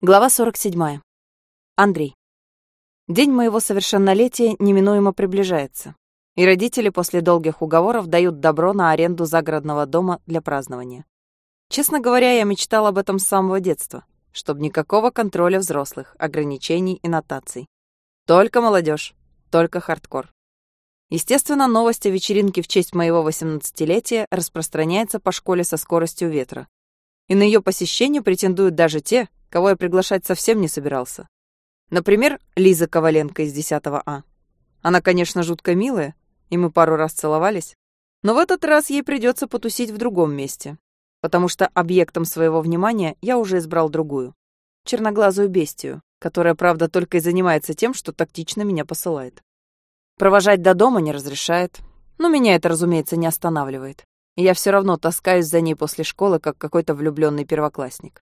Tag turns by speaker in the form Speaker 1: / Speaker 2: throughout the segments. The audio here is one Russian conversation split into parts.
Speaker 1: Глава 47. Андрей. День моего совершеннолетия неминуемо приближается, и родители после долгих уговоров дают добро на аренду загородного дома для празднования. Честно говоря, я мечтал об этом с самого детства, чтобы никакого контроля взрослых, ограничений и нотаций. Только молодежь, только хардкор. Естественно, новость о вечеринке в честь моего 18-летия распространяется по школе со скоростью ветра. И на ее посещение претендуют даже те, кого я приглашать совсем не собирался. Например, Лиза Коваленко из 10 А. Она, конечно, жутко милая, и мы пару раз целовались, но в этот раз ей придется потусить в другом месте, потому что объектом своего внимания я уже избрал другую, черноглазую бестию, которая, правда, только и занимается тем, что тактично меня посылает. Провожать до дома не разрешает, но меня это, разумеется, не останавливает, и я все равно таскаюсь за ней после школы, как какой-то влюбленный первоклассник.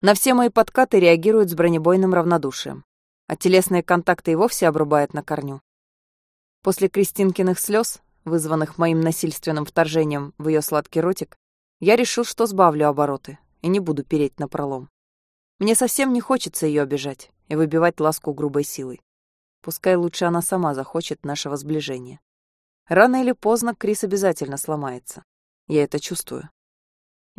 Speaker 1: На все мои подкаты реагируют с бронебойным равнодушием, а телесные контакты и вовсе обрубает на корню. После Кристинкиных слез, вызванных моим насильственным вторжением в ее сладкий ротик, я решил, что сбавлю обороты и не буду переть на пролом. Мне совсем не хочется ее обижать и выбивать ласку грубой силой. Пускай лучше она сама захочет нашего сближения. Рано или поздно Крис обязательно сломается. Я это чувствую.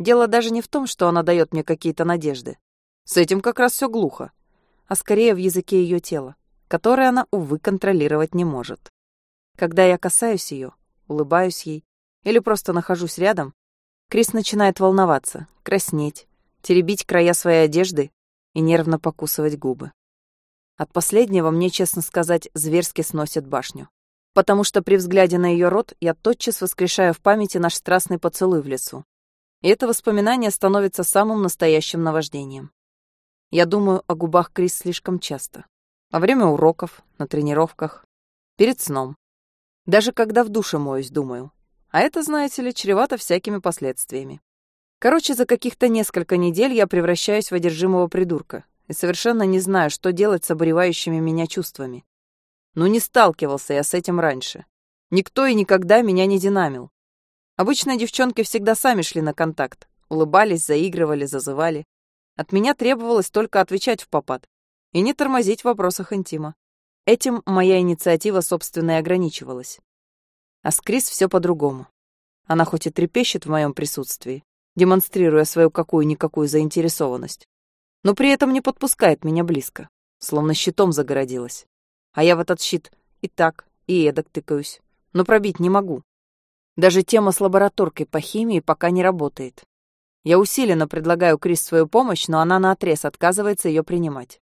Speaker 1: Дело даже не в том, что она дает мне какие-то надежды. С этим как раз все глухо. А скорее в языке ее тела, которое она, увы, контролировать не может. Когда я касаюсь ее, улыбаюсь ей или просто нахожусь рядом, Крис начинает волноваться, краснеть, теребить края своей одежды и нервно покусывать губы. От последнего мне, честно сказать, зверски сносит башню. Потому что при взгляде на ее рот я тотчас воскрешаю в памяти наш страстный поцелуй в лесу, и это воспоминание становится самым настоящим наваждением. Я думаю о губах Крис слишком часто. Во время уроков, на тренировках, перед сном. Даже когда в душе моюсь, думаю. А это, знаете ли, чревато всякими последствиями. Короче, за каких-то несколько недель я превращаюсь в одержимого придурка и совершенно не знаю, что делать с обуревающими меня чувствами. Ну не сталкивался я с этим раньше. Никто и никогда меня не динамил. Обычно девчонки всегда сами шли на контакт, улыбались, заигрывали, зазывали. От меня требовалось только отвечать в попад и не тормозить в вопросах интима. Этим моя инициатива, собственно, и ограничивалась. А с Крис все по-другому. Она хоть и трепещет в моем присутствии, демонстрируя свою какую-никакую заинтересованность, но при этом не подпускает меня близко, словно щитом загородилась. А я в этот щит и так, и эдак тыкаюсь, но пробить не могу. Даже тема с лабораторкой по химии пока не работает. Я усиленно предлагаю Крис свою помощь, но она наотрез отказывается ее принимать.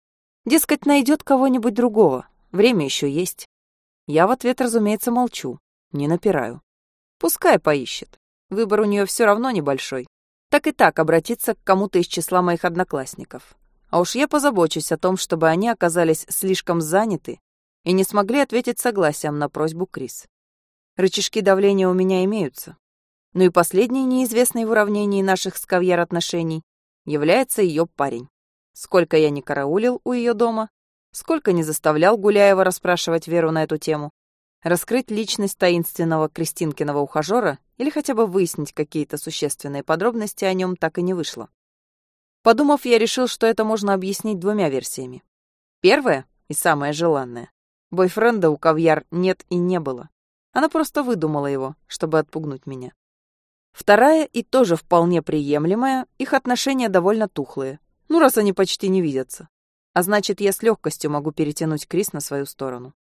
Speaker 1: Дескать, найдет кого-нибудь другого. Время еще есть. Я в ответ, разумеется, молчу, не напираю. Пускай поищет. Выбор у нее все равно небольшой. Так и так обратиться к кому-то из числа моих одноклассников. А уж я позабочусь о том, чтобы они оказались слишком заняты и не смогли ответить согласием на просьбу Крис. Рычажки давления у меня имеются. Ну и последний неизвестный в уравнении наших с Кавьер отношений является ее парень. Сколько я не караулил у ее дома, сколько не заставлял Гуляева расспрашивать Веру на эту тему, раскрыть личность таинственного Кристинкиного ухажера или хотя бы выяснить какие-то существенные подробности о нем так и не вышло. Подумав, я решил, что это можно объяснить двумя версиями. Первая, и самая желанная, бойфренда у Кавьяр нет и не было. Она просто выдумала его, чтобы отпугнуть меня. Вторая и тоже вполне приемлемая, их отношения довольно тухлые. Ну, раз они почти не видятся. А значит, я с легкостью могу перетянуть Крис на свою сторону.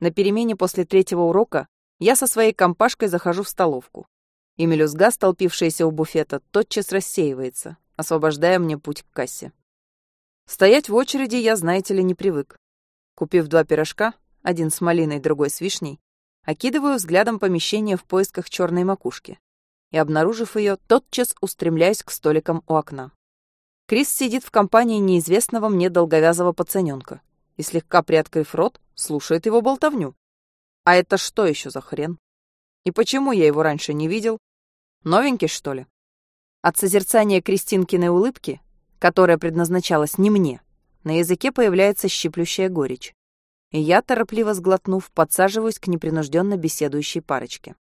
Speaker 1: На перемене после третьего урока я со своей компашкой захожу в столовку. И мелюзга, столпившаяся у буфета, тотчас рассеивается, освобождая мне путь к кассе. Стоять в очереди я, знаете ли, не привык. Купив два пирожка, один с малиной, другой с вишней, Окидываю взглядом помещение в поисках черной макушки. И, обнаружив ее, тотчас устремляюсь к столикам у окна. Крис сидит в компании неизвестного мне долговязого пацаненка и, слегка приоткрыв рот, слушает его болтовню. А это что еще за хрен? И почему я его раньше не видел? Новенький, что ли? От созерцания Кристинкиной улыбки, которая предназначалась не мне, на языке появляется щиплющая горечь я, торопливо сглотнув, подсаживаюсь к непринужденно беседующей парочке.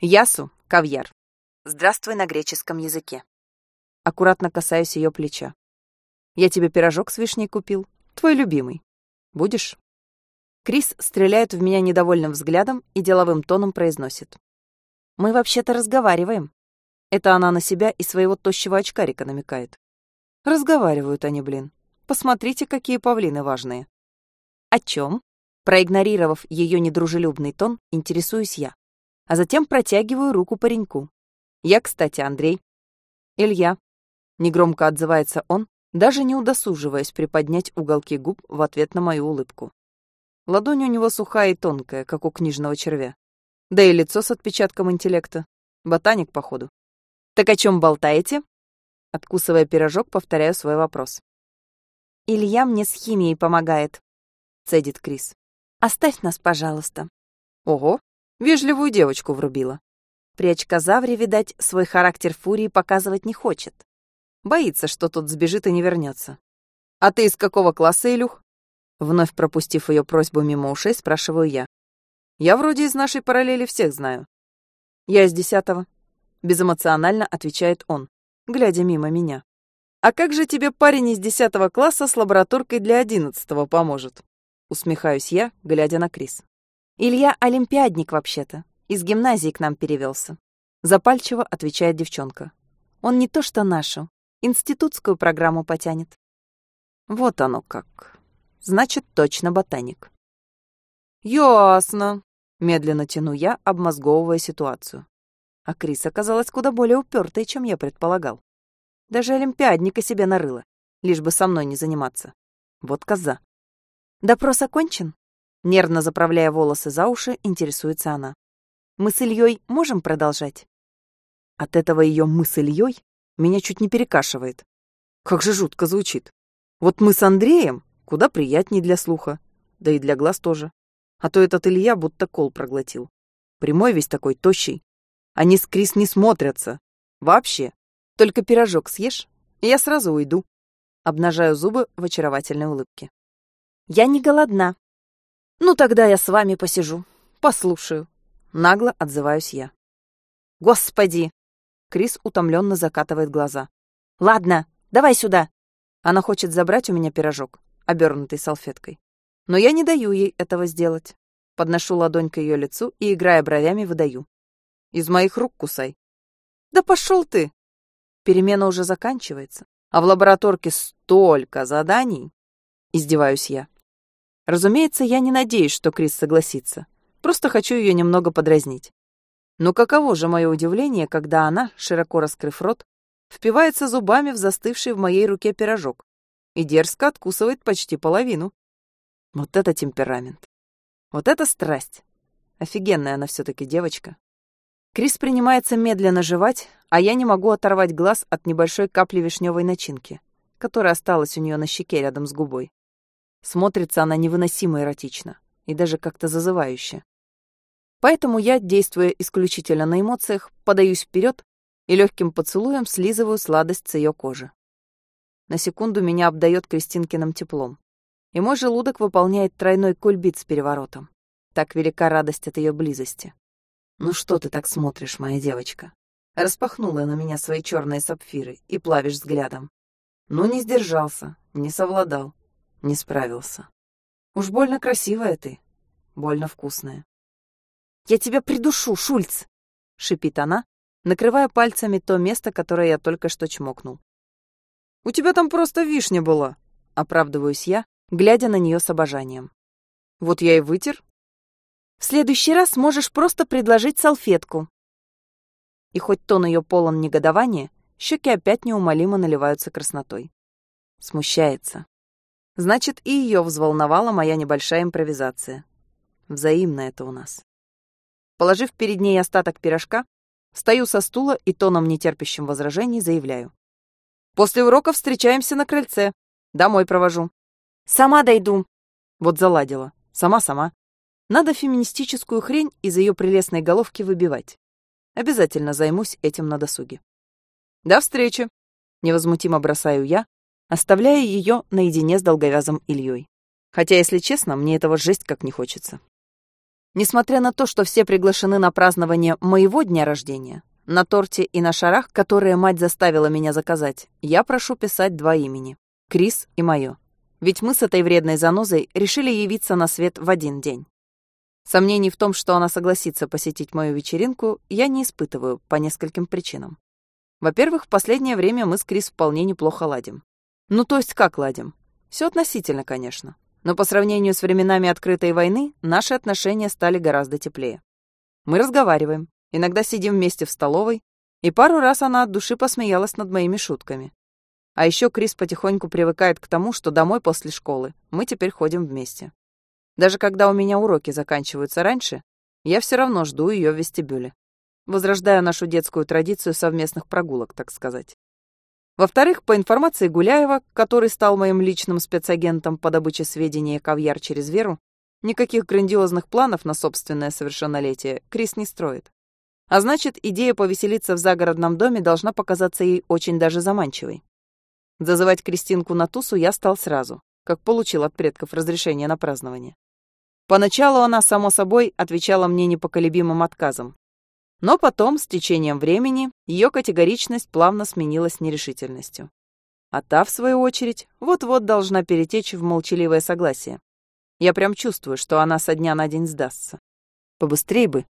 Speaker 1: Ясу, кавьяр. Здравствуй на греческом языке. Аккуратно касаюсь ее плеча. Я тебе пирожок с вишней купил. Твой любимый. Будешь?» Крис стреляет в меня недовольным взглядом и деловым тоном произносит. «Мы вообще-то разговариваем». Это она на себя и своего тощего очкарика намекает. Разговаривают они, блин. Посмотрите, какие павлины важные. О чем? Проигнорировав ее недружелюбный тон, интересуюсь я. А затем протягиваю руку пареньку. Я, кстати, Андрей. Илья. Негромко отзывается он, даже не удосуживаясь приподнять уголки губ в ответ на мою улыбку. Ладонь у него сухая и тонкая, как у книжного червя. Да и лицо с отпечатком интеллекта. Ботаник, походу. «Так о чем болтаете?» Откусывая пирожок, повторяю свой вопрос. «Илья мне с химией помогает», — цедит Крис. «Оставь нас, пожалуйста». Ого, вежливую девочку врубила. При очкозавре, видать, свой характер фурии показывать не хочет. Боится, что тут сбежит и не вернется. «А ты из какого класса, Илюх?» Вновь пропустив ее просьбу мимо ушей, спрашиваю я. «Я вроде из нашей параллели всех знаю». «Я из десятого», — безэмоционально отвечает он, глядя мимо меня. «А как же тебе парень из десятого класса с лабораторкой для одиннадцатого поможет?» Усмехаюсь я, глядя на Крис. «Илья олимпиадник вообще-то. Из гимназии к нам перевелся. Запальчиво отвечает девчонка. «Он не то что нашу, институтскую программу потянет». «Вот оно как. Значит, точно ботаник». «Ясно», — медленно тяну я, обмозговывая ситуацию. А Крис оказалась куда более упертой, чем я предполагал. Даже олимпиадника себе нарыла, лишь бы со мной не заниматься. Вот коза. «Допрос окончен?» Нервно заправляя волосы за уши, интересуется она. «Мы с Ильей можем продолжать?» От этого ее «мы с Ильей» меня чуть не перекашивает. Как же жутко звучит. Вот мы с Андреем куда приятней для слуха, да и для глаз тоже. А то этот Илья будто кол проглотил. Прямой весь такой, тощий. Они с Крис не смотрятся. Вообще. Только пирожок съешь, и я сразу уйду. Обнажаю зубы в очаровательной улыбке. Я не голодна. Ну, тогда я с вами посижу, послушаю. Нагло отзываюсь я. Господи! Крис утомленно закатывает глаза. Ладно, давай сюда. Она хочет забрать у меня пирожок, обернутый салфеткой. Но я не даю ей этого сделать. Подношу ладонь к ее лицу и, играя бровями, выдаю. Из моих рук кусай. Да пошел ты! Перемена уже заканчивается, а в лабораторке столько заданий. Издеваюсь я. Разумеется, я не надеюсь, что Крис согласится. Просто хочу ее немного подразнить. Но каково же мое удивление, когда она, широко раскрыв рот, впивается зубами в застывший в моей руке пирожок и дерзко откусывает почти половину. Вот это темперамент. Вот это страсть. Офигенная она все таки девочка. Крис принимается медленно жевать, а я не могу оторвать глаз от небольшой капли вишневой начинки, которая осталась у нее на щеке рядом с губой. Смотрится она невыносимо эротично и даже как-то зазывающе. Поэтому я, действуя исключительно на эмоциях, подаюсь вперед и легким поцелуем слизываю сладость с ее кожи. На секунду меня обдает Кристинкиным теплом, и мой желудок выполняет тройной кульбит с переворотом. Так велика радость от ее близости. «Ну что ты так смотришь, моя девочка?» Распахнула на меня свои черные сапфиры и плавишь взглядом. Ну, не сдержался, не совладал, не справился. Уж больно красивая ты, больно вкусная. «Я тебя придушу, Шульц!» — шипит она, накрывая пальцами то место, которое я только что чмокнул. «У тебя там просто вишня была!» — оправдываюсь я, глядя на нее с обожанием. «Вот я и вытер, в следующий раз можешь просто предложить салфетку». И хоть тон ее полон негодования, щеки опять неумолимо наливаются краснотой. Смущается. Значит, и ее взволновала моя небольшая импровизация. Взаимно это у нас. Положив перед ней остаток пирожка, встаю со стула и тоном нетерпящим возражений заявляю. «После урока встречаемся на крыльце. Домой провожу». «Сама дойду». Вот заладила. Сама-сама. Надо феминистическую хрень из ее прелестной головки выбивать. Обязательно займусь этим на досуге. До встречи, невозмутимо бросаю я, оставляя ее наедине с долговязым Ильей. Хотя, если честно, мне этого жесть как не хочется. Несмотря на то, что все приглашены на празднование моего дня рождения, на торте и на шарах, которые мать заставила меня заказать, я прошу писать два имени — Крис и моё. Ведь мы с этой вредной занозой решили явиться на свет в один день. Сомнений в том, что она согласится посетить мою вечеринку, я не испытываю по нескольким причинам. Во-первых, в последнее время мы с Крис вполне неплохо ладим. Ну, то есть как ладим? Все относительно, конечно. Но по сравнению с временами открытой войны, наши отношения стали гораздо теплее. Мы разговариваем, иногда сидим вместе в столовой, и пару раз она от души посмеялась над моими шутками. А еще Крис потихоньку привыкает к тому, что домой после школы мы теперь ходим вместе. Даже когда у меня уроки заканчиваются раньше, я все равно жду ее в вестибюле возрождая нашу детскую традицию совместных прогулок, так сказать. Во-вторых, по информации Гуляева, который стал моим личным спецагентом по добыче сведений о кавьяр через Веру, никаких грандиозных планов на собственное совершеннолетие Крис не строит. А значит, идея повеселиться в загородном доме должна показаться ей очень даже заманчивой. Зазывать Кристинку на тусу я стал сразу, как получил от предков разрешение на празднование. Поначалу она, само собой, отвечала мне непоколебимым отказом, но потом, с течением времени, ее категоричность плавно сменилась нерешительностью. А та, в свою очередь, вот-вот должна перетечь в молчаливое согласие. Я прям чувствую, что она со дня на день сдастся. Побыстрей бы,